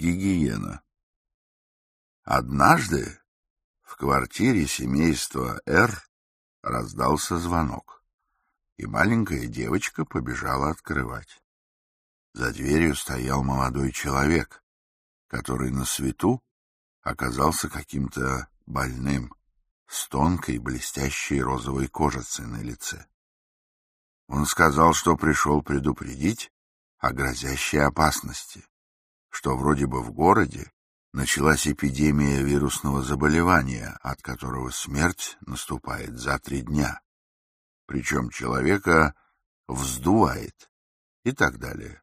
гигиена. Однажды в квартире семейства Р раздался звонок, и маленькая девочка побежала открывать. За дверью стоял молодой человек, который на свету оказался каким-то больным, с тонкой блестящей розовой кожицей на лице. Он сказал, что пришел предупредить о грозящей опасности что вроде бы в городе началась эпидемия вирусного заболевания, от которого смерть наступает за три дня. Причем человека вздувает и так далее.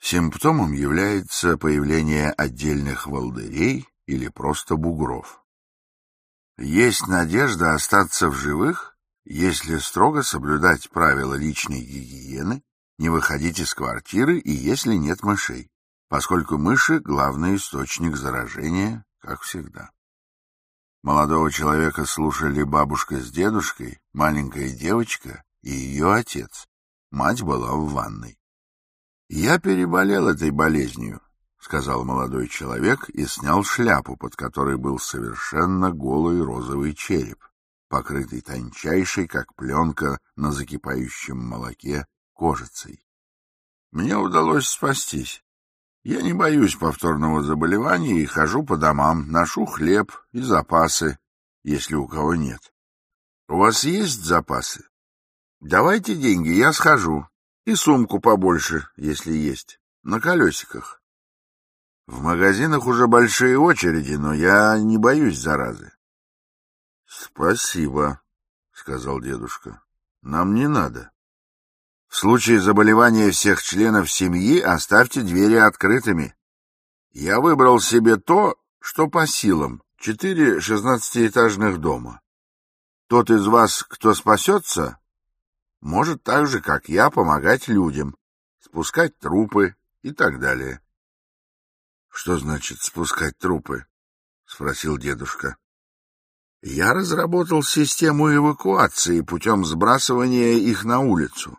Симптомом является появление отдельных волдырей или просто бугров. Есть надежда остаться в живых, если строго соблюдать правила личной гигиены, не выходить из квартиры и если нет мышей поскольку мыши — главный источник заражения, как всегда. Молодого человека слушали бабушка с дедушкой, маленькая девочка и ее отец. Мать была в ванной. «Я переболел этой болезнью», — сказал молодой человек и снял шляпу, под которой был совершенно голый розовый череп, покрытый тончайшей, как пленка на закипающем молоке, кожицей. «Мне удалось спастись. Я не боюсь повторного заболевания и хожу по домам, ношу хлеб и запасы, если у кого нет. У вас есть запасы? Давайте деньги, я схожу. И сумку побольше, если есть, на колесиках. В магазинах уже большие очереди, но я не боюсь заразы. — Спасибо, — сказал дедушка. — Нам не надо. В случае заболевания всех членов семьи оставьте двери открытыми. Я выбрал себе то, что по силам. Четыре шестнадцатиэтажных дома. Тот из вас, кто спасется, может так же, как я, помогать людям, спускать трупы и так далее. — Что значит спускать трупы? — спросил дедушка. — Я разработал систему эвакуации путем сбрасывания их на улицу.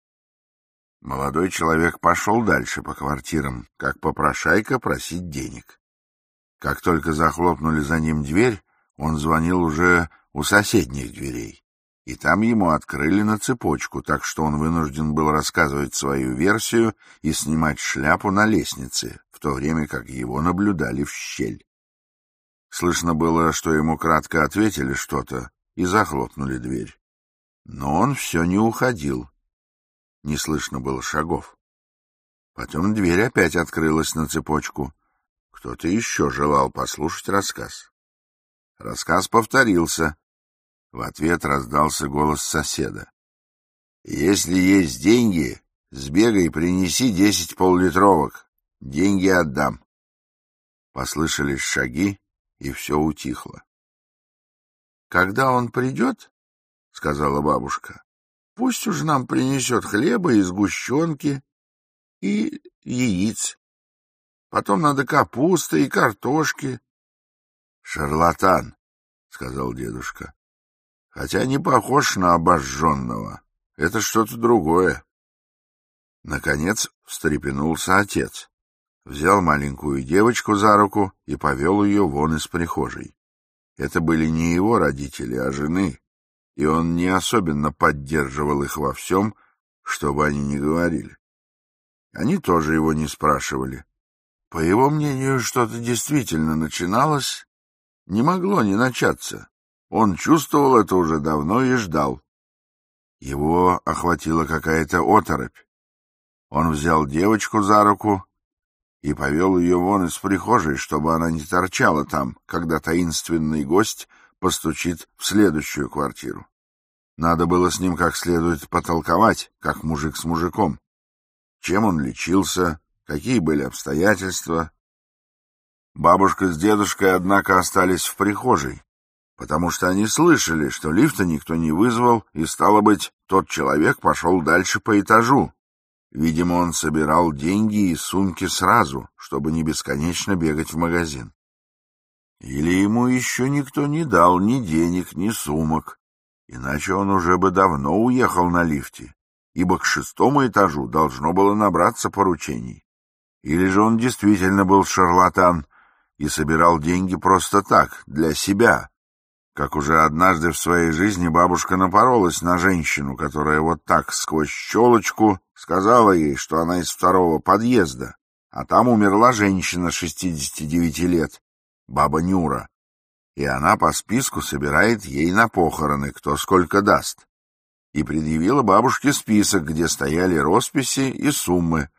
Молодой человек пошел дальше по квартирам, как попрошайка просить денег. Как только захлопнули за ним дверь, он звонил уже у соседних дверей. И там ему открыли на цепочку, так что он вынужден был рассказывать свою версию и снимать шляпу на лестнице, в то время как его наблюдали в щель. Слышно было, что ему кратко ответили что-то и захлопнули дверь. Но он все не уходил, не слышно было шагов. Потом дверь опять открылась на цепочку. Кто-то еще желал послушать рассказ. Рассказ повторился. В ответ раздался голос соседа. «Если есть деньги, сбегай, принеси десять поллитровок. Деньги отдам». Послышались шаги, и все утихло. «Когда он придет, — сказала бабушка, Пусть уж нам принесет хлеба и сгущенки, и яиц. Потом надо капусты и картошки. — Шарлатан, — сказал дедушка, — хотя не похож на обожженного. Это что-то другое. Наконец встрепенулся отец, взял маленькую девочку за руку и повел ее вон из прихожей. Это были не его родители, а жены, и он не особенно поддерживал их во всем, что бы они ни говорили. Они тоже его не спрашивали. По его мнению, что-то действительно начиналось, не могло не начаться. Он чувствовал это уже давно и ждал. Его охватила какая-то оторопь. Он взял девочку за руку и повел ее вон из прихожей, чтобы она не торчала там, когда таинственный гость постучит в следующую квартиру. Надо было с ним как следует потолковать, как мужик с мужиком. Чем он лечился, какие были обстоятельства. Бабушка с дедушкой, однако, остались в прихожей, потому что они слышали, что лифта никто не вызвал, и, стало быть, тот человек пошел дальше по этажу. Видимо, он собирал деньги и сумки сразу, чтобы не бесконечно бегать в магазин. Или ему еще никто не дал ни денег, ни сумок, Иначе он уже бы давно уехал на лифте, ибо к шестому этажу должно было набраться поручений. Или же он действительно был шарлатан и собирал деньги просто так, для себя, как уже однажды в своей жизни бабушка напоролась на женщину, которая вот так сквозь щелочку сказала ей, что она из второго подъезда, а там умерла женщина 69 лет, баба Нюра, и она по списку собирает ей на похороны, кто сколько даст, и предъявила бабушке список, где стояли росписи и суммы.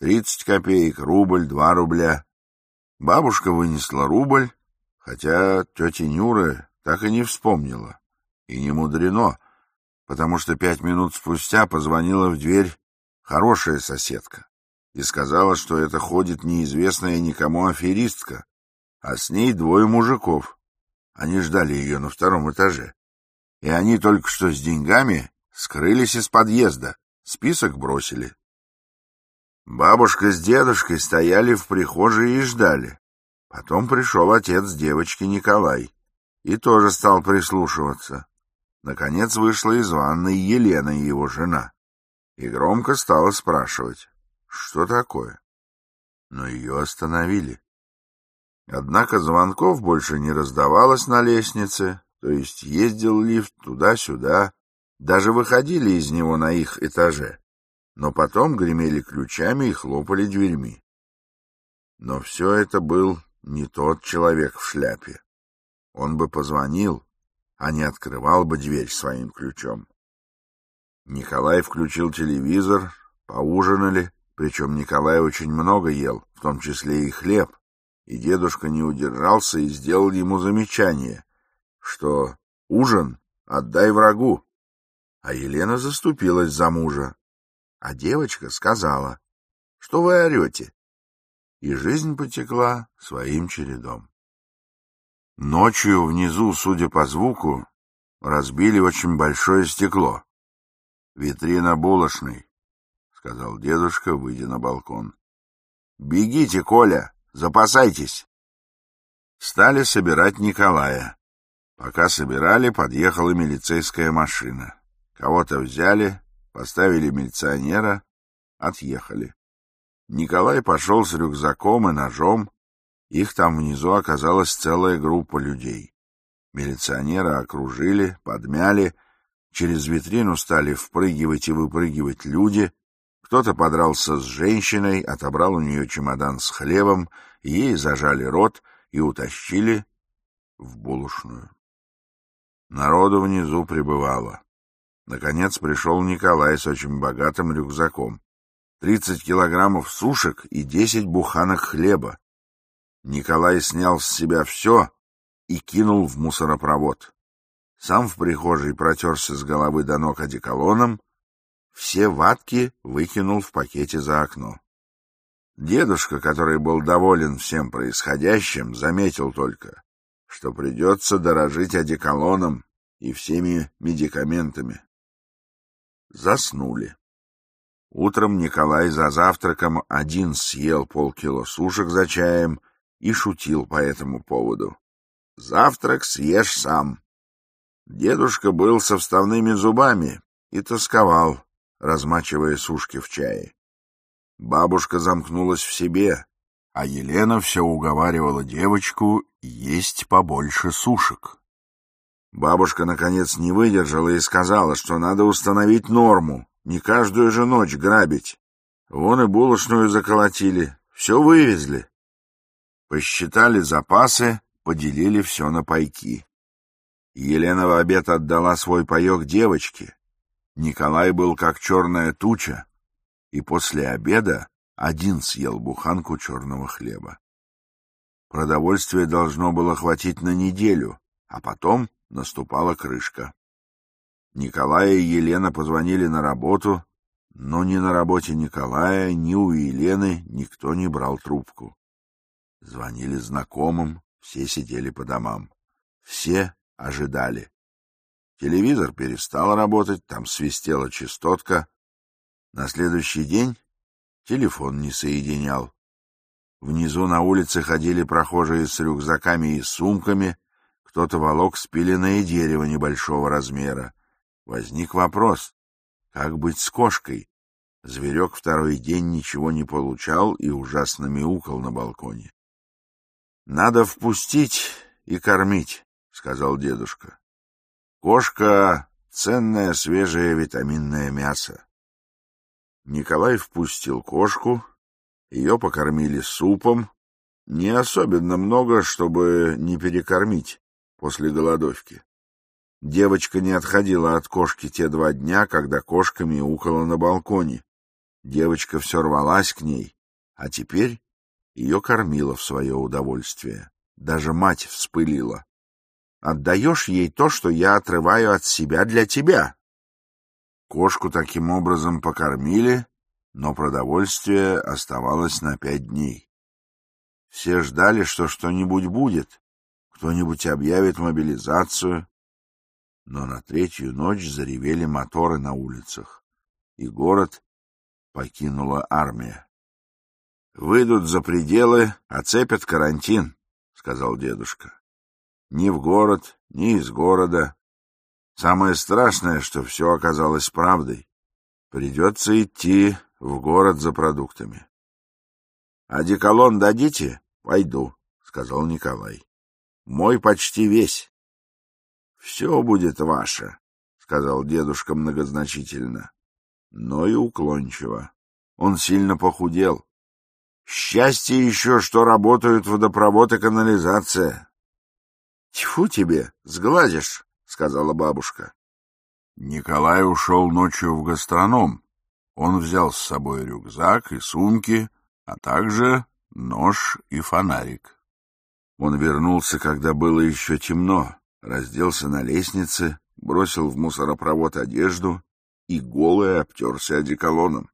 Тридцать копеек, рубль, два рубля. Бабушка вынесла рубль, хотя тетя Нюра так и не вспомнила. И не мудрено, потому что пять минут спустя позвонила в дверь хорошая соседка и сказала, что это ходит неизвестная никому аферистка, а с ней двое мужиков — они ждали ее на втором этаже. И они только что с деньгами скрылись из подъезда, список бросили. Бабушка с дедушкой стояли в прихожей и ждали. Потом пришел отец девочки Николай и тоже стал прислушиваться. Наконец вышла из ванной Елена и его жена и громко стала спрашивать, что такое. Но ее остановили. Однако звонков больше не раздавалось на лестнице, то есть ездил лифт туда-сюда, даже выходили из него на их этаже, но потом гремели ключами и хлопали дверьми. Но все это был не тот человек в шляпе. Он бы позвонил, а не открывал бы дверь своим ключом. Николай включил телевизор, поужинали, причем Николай очень много ел, в том числе и хлеб, и дедушка не удержался и сделал ему замечание, что «Ужин отдай врагу». А Елена заступилась за мужа. А девочка сказала, что вы орете. И жизнь потекла своим чередом. Ночью внизу, судя по звуку, разбили очень большое стекло. «Витрина булочной», — сказал дедушка, выйдя на балкон. «Бегите, Коля!» Запасайтесь!» Стали собирать Николая. Пока собирали, подъехала милицейская машина. Кого-то взяли, поставили милиционера, отъехали. Николай пошел с рюкзаком и ножом. Их там внизу оказалась целая группа людей. Милиционера окружили, подмяли. Через витрину стали впрыгивать и выпрыгивать люди. Кто-то подрался с женщиной, отобрал у нее чемодан с хлебом, ей зажали рот и утащили в булочную. Народу внизу пребывало. Наконец пришел Николай с очень богатым рюкзаком. Тридцать килограммов сушек и десять буханок хлеба. Николай снял с себя все и кинул в мусоропровод. Сам в прихожей протерся с головы до ног одеколоном, все ватки выкинул в пакете за окно. Дедушка, который был доволен всем происходящим, заметил только, что придется дорожить одеколоном и всеми медикаментами. Заснули. Утром Николай за завтраком один съел полкило сушек за чаем и шутил по этому поводу. «Завтрак съешь сам». Дедушка был со вставными зубами и тосковал размачивая сушки в чае. Бабушка замкнулась в себе, а Елена все уговаривала девочку есть побольше сушек. Бабушка, наконец, не выдержала и сказала, что надо установить норму, не каждую же ночь грабить. Вон и булочную заколотили, все вывезли. Посчитали запасы, поделили все на пайки. Елена в обед отдала свой паек девочке, Николай был как черная туча, и после обеда один съел буханку черного хлеба. Продовольствие должно было хватить на неделю, а потом наступала крышка. Николая и Елена позвонили на работу, но ни на работе Николая, ни у Елены никто не брал трубку. Звонили знакомым, все сидели по домам. Все ожидали. Телевизор перестал работать, там свистела частотка. На следующий день телефон не соединял. Внизу на улице ходили прохожие с рюкзаками и сумками, кто-то волок спиленное дерево небольшого размера. Возник вопрос, как быть с кошкой? Зверек второй день ничего не получал и ужасно мяукал на балконе. — Надо впустить и кормить, — сказал дедушка. Кошка — ценное свежее витаминное мясо. Николай впустил кошку, ее покормили супом, не особенно много, чтобы не перекормить после голодовки. Девочка не отходила от кошки те два дня, когда кошка мяукала на балконе. Девочка все рвалась к ней, а теперь ее кормила в свое удовольствие. Даже мать вспылила отдаешь ей то, что я отрываю от себя для тебя. Кошку таким образом покормили, но продовольствие оставалось на пять дней. Все ждали, что что-нибудь будет, кто-нибудь объявит мобилизацию, но на третью ночь заревели моторы на улицах, и город покинула армия. — Выйдут за пределы, оцепят карантин, — сказал дедушка ни в город, ни из города. Самое страшное, что все оказалось правдой. Придется идти в город за продуктами. — Одеколон дадите? — Пойду, — сказал Николай. — Мой почти весь. — Все будет ваше, — сказал дедушка многозначительно, но и уклончиво. Он сильно похудел. Счастье еще, что работают водопровод и канализация. Тьфу тебе, сглазишь, — сказала бабушка. Николай ушел ночью в гастроном. Он взял с собой рюкзак и сумки, а также нож и фонарик. Он вернулся, когда было еще темно, разделся на лестнице, бросил в мусоропровод одежду и голый обтерся одеколоном.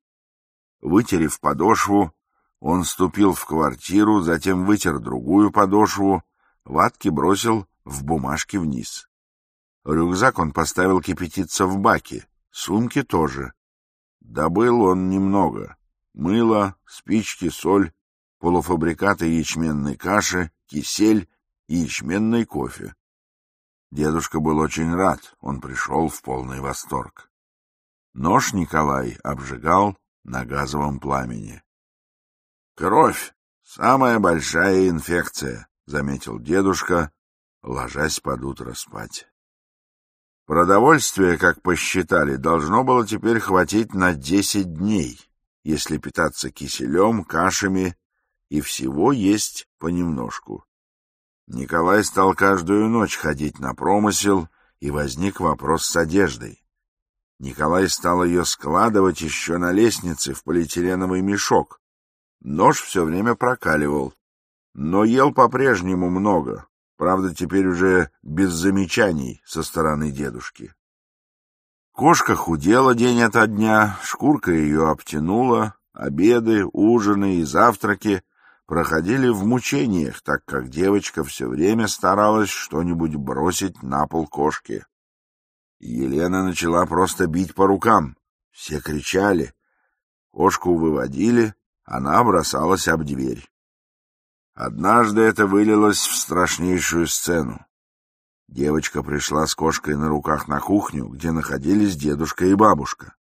Вытерев подошву, он ступил в квартиру, затем вытер другую подошву, ватки бросил в бумажке вниз. Рюкзак он поставил кипятиться в баке, сумки тоже. Добыл он немного. Мыло, спички, соль, полуфабрикаты ячменной каши, кисель и ячменный кофе. Дедушка был очень рад, он пришел в полный восторг. Нож Николай обжигал на газовом пламени. — Кровь — самая большая инфекция, — заметил дедушка, ложась под утро спать. Продовольствие, как посчитали, должно было теперь хватить на десять дней, если питаться киселем, кашами и всего есть понемножку. Николай стал каждую ночь ходить на промысел, и возник вопрос с одеждой. Николай стал ее складывать еще на лестнице в полиэтиленовый мешок. Нож все время прокаливал, но ел по-прежнему много, Правда, теперь уже без замечаний со стороны дедушки. Кошка худела день ото дня, шкурка ее обтянула, обеды, ужины и завтраки проходили в мучениях, так как девочка все время старалась что-нибудь бросить на пол кошки. Елена начала просто бить по рукам. Все кричали. Кошку выводили, она бросалась об дверь. Однажды это вылилось в страшнейшую сцену. Девочка пришла с кошкой на руках на кухню, где находились дедушка и бабушка.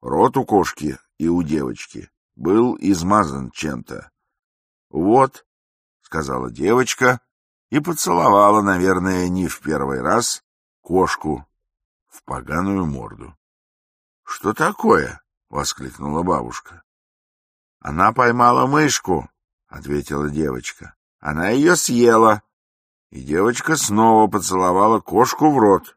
Рот у кошки и у девочки был измазан чем-то. — Вот, — сказала девочка и поцеловала, наверное, не в первый раз кошку в поганую морду. — Что такое? — воскликнула бабушка. — Она поймала мышку, ответила девочка. Она ее съела. И девочка снова поцеловала кошку в рот.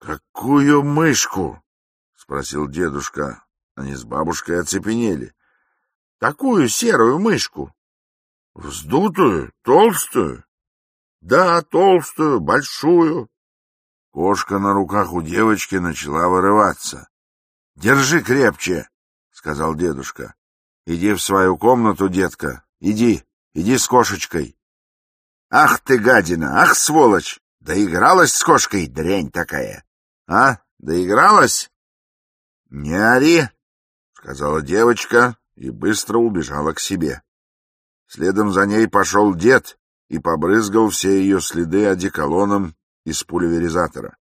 «Какую мышку?» — спросил дедушка. Они с бабушкой оцепенели. «Такую серую мышку». «Вздутую? Толстую?» «Да, толстую, большую». Кошка на руках у девочки начала вырываться. «Держи крепче», — сказал дедушка. «Иди в свою комнату, детка, Иди, иди с кошечкой. Ах ты, гадина, ах, сволочь! Доигралась с кошкой, дрянь такая. А, доигралась? Не ори, сказала девочка и быстро убежала к себе. Следом за ней пошел дед и побрызгал все ее следы одеколоном из пульверизатора.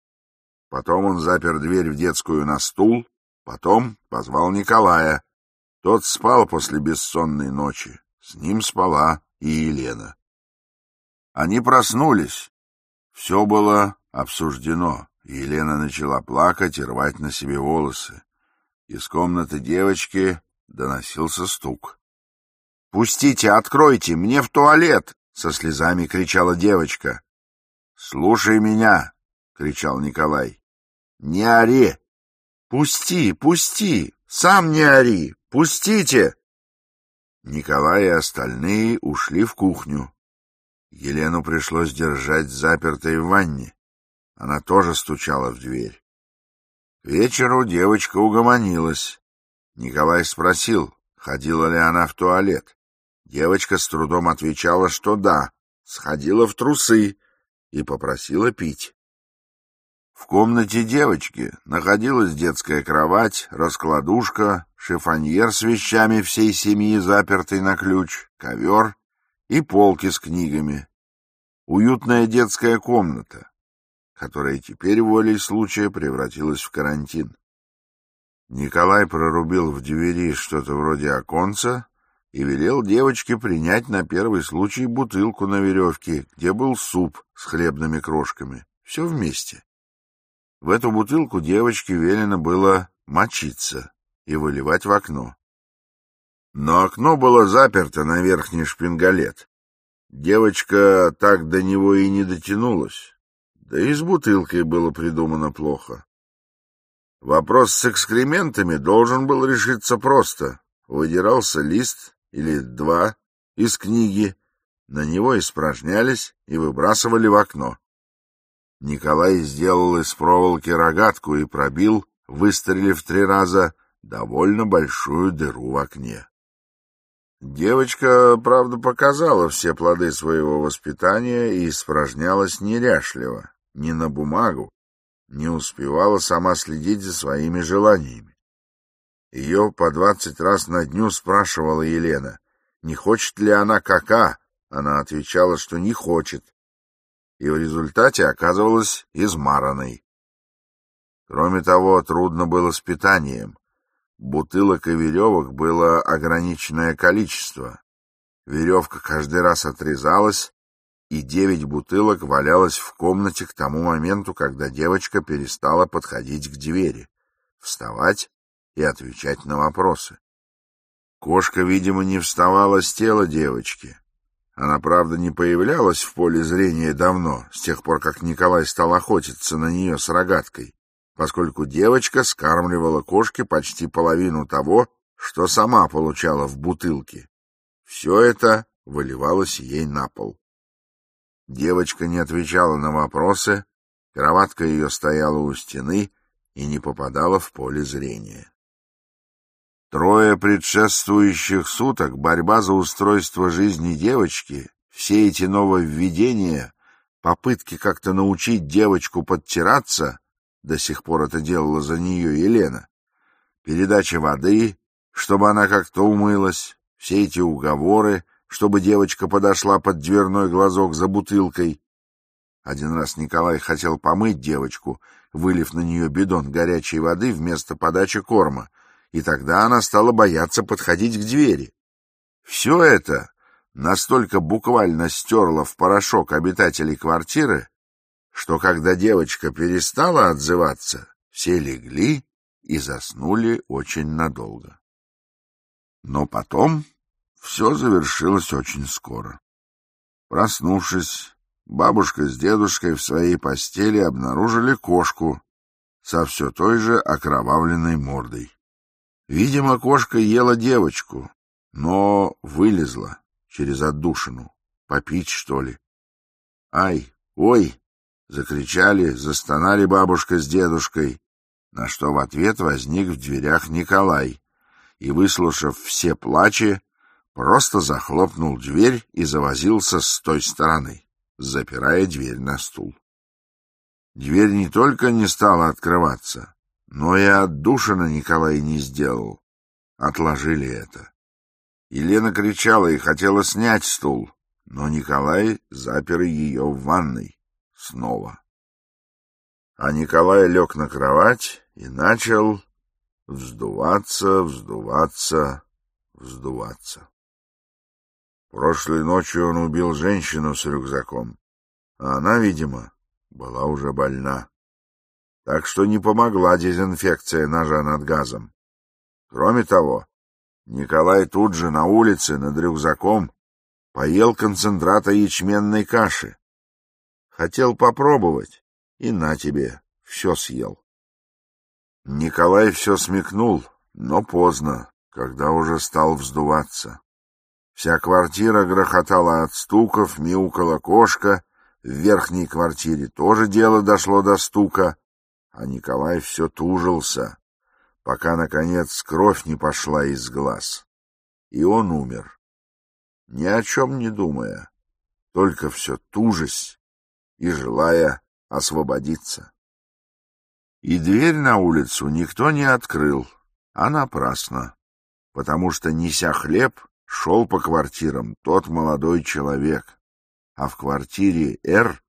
Потом он запер дверь в детскую на стул, потом позвал Николая. Тот спал после бессонной ночи. С ним спала и Елена. Они проснулись. Все было обсуждено. Елена начала плакать и рвать на себе волосы. Из комнаты девочки доносился стук. — Пустите, откройте, мне в туалет! — со слезами кричала девочка. — Слушай меня! — кричал Николай. — Не ори! — Пусти, пусти! Сам не ори! Пустите! Николай и остальные ушли в кухню. Елену пришлось держать запертой в ванне. Она тоже стучала в дверь. К вечеру девочка угомонилась. Николай спросил, ходила ли она в туалет. Девочка с трудом отвечала, что да, сходила в трусы и попросила пить. В комнате девочки находилась детская кровать, раскладушка, шифоньер с вещами всей семьи, запертый на ключ, ковер и полки с книгами. Уютная детская комната, которая теперь волей случая превратилась в карантин. Николай прорубил в двери что-то вроде оконца и велел девочке принять на первый случай бутылку на веревке, где был суп с хлебными крошками. Все вместе. В эту бутылку девочке велено было мочиться и выливать в окно. Но окно было заперто на верхний шпингалет. Девочка так до него и не дотянулась. Да и с бутылкой было придумано плохо. Вопрос с экскрементами должен был решиться просто. Выдирался лист или два из книги, на него испражнялись и выбрасывали в окно. Николай сделал из проволоки рогатку и пробил, выстрелив три раза, довольно большую дыру в окне. Девочка, правда, показала все плоды своего воспитания и испражнялась неряшливо, не на бумагу, не успевала сама следить за своими желаниями. Ее по двадцать раз на дню спрашивала Елена, не хочет ли она кака. Она отвечала, что не хочет, и в результате оказывалась измаранной. Кроме того, трудно было с питанием. Бутылок и веревок было ограниченное количество. Веревка каждый раз отрезалась, и девять бутылок валялось в комнате к тому моменту, когда девочка перестала подходить к двери, вставать и отвечать на вопросы. Кошка, видимо, не вставала с тела девочки, она, правда, не появлялась в поле зрения давно, с тех пор, как Николай стал охотиться на нее с рогаткой, поскольку девочка скармливала кошке почти половину того, что сама получала в бутылке. Все это выливалось ей на пол. Девочка не отвечала на вопросы, кроватка ее стояла у стены и не попадала в поле зрения. Трое предшествующих суток борьба за устройство жизни девочки, все эти нововведения, попытки как-то научить девочку подтираться, до сих пор это делала за нее Елена, передача воды, чтобы она как-то умылась, все эти уговоры, чтобы девочка подошла под дверной глазок за бутылкой. Один раз Николай хотел помыть девочку, вылив на нее бидон горячей воды вместо подачи корма — и тогда она стала бояться подходить к двери. Все это настолько буквально стерло в порошок обитателей квартиры, что когда девочка перестала отзываться, все легли и заснули очень надолго. Но потом все завершилось очень скоро. Проснувшись, бабушка с дедушкой в своей постели обнаружили кошку со все той же окровавленной мордой. Видимо, кошка ела девочку, но вылезла через отдушину. Попить, что ли? «Ай! Ой!» — закричали, застонали бабушка с дедушкой, на что в ответ возник в дверях Николай и, выслушав все плачи, просто захлопнул дверь и завозился с той стороны, запирая дверь на стул. Дверь не только не стала открываться, но и от Душина Николай не сделал. Отложили это. Елена кричала и хотела снять стул, но Николай запер ее в ванной. Снова. А Николай лег на кровать и начал вздуваться, вздуваться, вздуваться. Прошлой ночью он убил женщину с рюкзаком, а она, видимо, была уже больна так что не помогла дезинфекция ножа над газом. Кроме того, Николай тут же на улице над рюкзаком поел концентрата ячменной каши. Хотел попробовать, и на тебе, все съел. Николай все смекнул, но поздно, когда уже стал вздуваться. Вся квартира грохотала от стуков, мяукала кошка, в верхней квартире тоже дело дошло до стука, а Николай все тужился, пока, наконец, кровь не пошла из глаз. И он умер, ни о чем не думая, только все тужась и желая освободиться. И дверь на улицу никто не открыл, а напрасно, потому что, неся хлеб, шел по квартирам тот молодой человек, а в квартире «Р»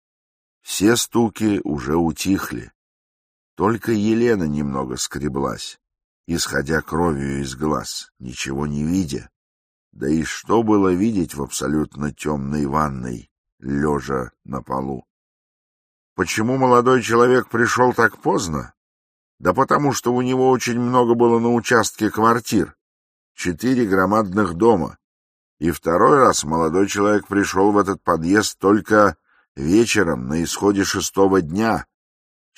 все стуки уже утихли. Только Елена немного скреблась, исходя кровью из глаз, ничего не видя. Да и что было видеть в абсолютно темной ванной, лежа на полу? Почему молодой человек пришел так поздно? Да потому что у него очень много было на участке квартир. Четыре громадных дома. И второй раз молодой человек пришел в этот подъезд только вечером, на исходе шестого дня,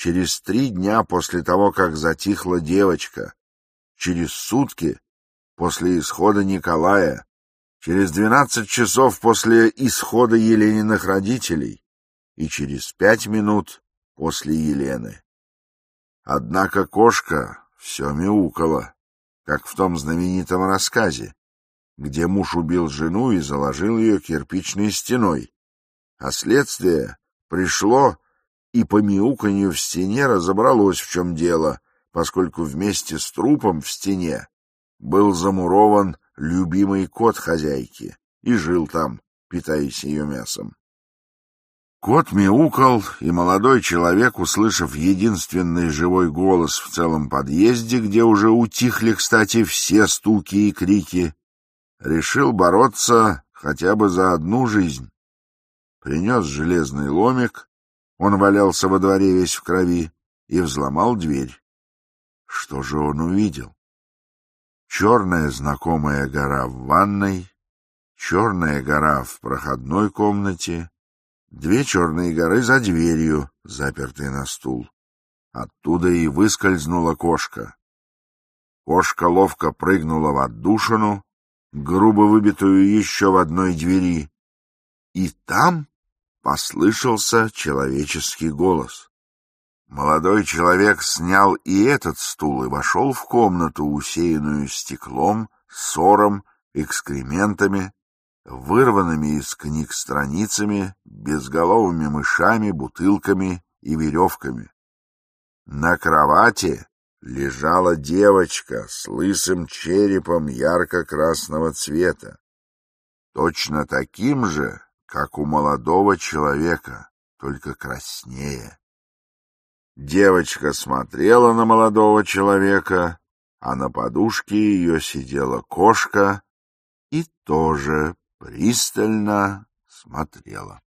через три дня после того, как затихла девочка, через сутки после исхода Николая, через двенадцать часов после исхода Елениных родителей и через пять минут после Елены. Однако кошка все мяукала, как в том знаменитом рассказе, где муж убил жену и заложил ее кирпичной стеной, а следствие пришло и по мяуканью в стене разобралось, в чем дело, поскольку вместе с трупом в стене был замурован любимый кот хозяйки и жил там, питаясь ее мясом. Кот мяукал, и молодой человек, услышав единственный живой голос в целом подъезде, где уже утихли, кстати, все стуки и крики, решил бороться хотя бы за одну жизнь. Принес железный ломик, он валялся во дворе весь в крови и взломал дверь. Что же он увидел? Черная знакомая гора в ванной, черная гора в проходной комнате, две черные горы за дверью, запертые на стул. Оттуда и выскользнула кошка. Кошка ловко прыгнула в отдушину, грубо выбитую еще в одной двери. И там послышался человеческий голос. Молодой человек снял и этот стул и вошел в комнату, усеянную стеклом, ссором, экскрементами, вырванными из книг страницами, безголовыми мышами, бутылками и веревками. На кровати лежала девочка с лысым черепом ярко-красного цвета, точно таким же, как у молодого человека, только краснее. Девочка смотрела на молодого человека, а на подушке ее сидела кошка и тоже пристально смотрела.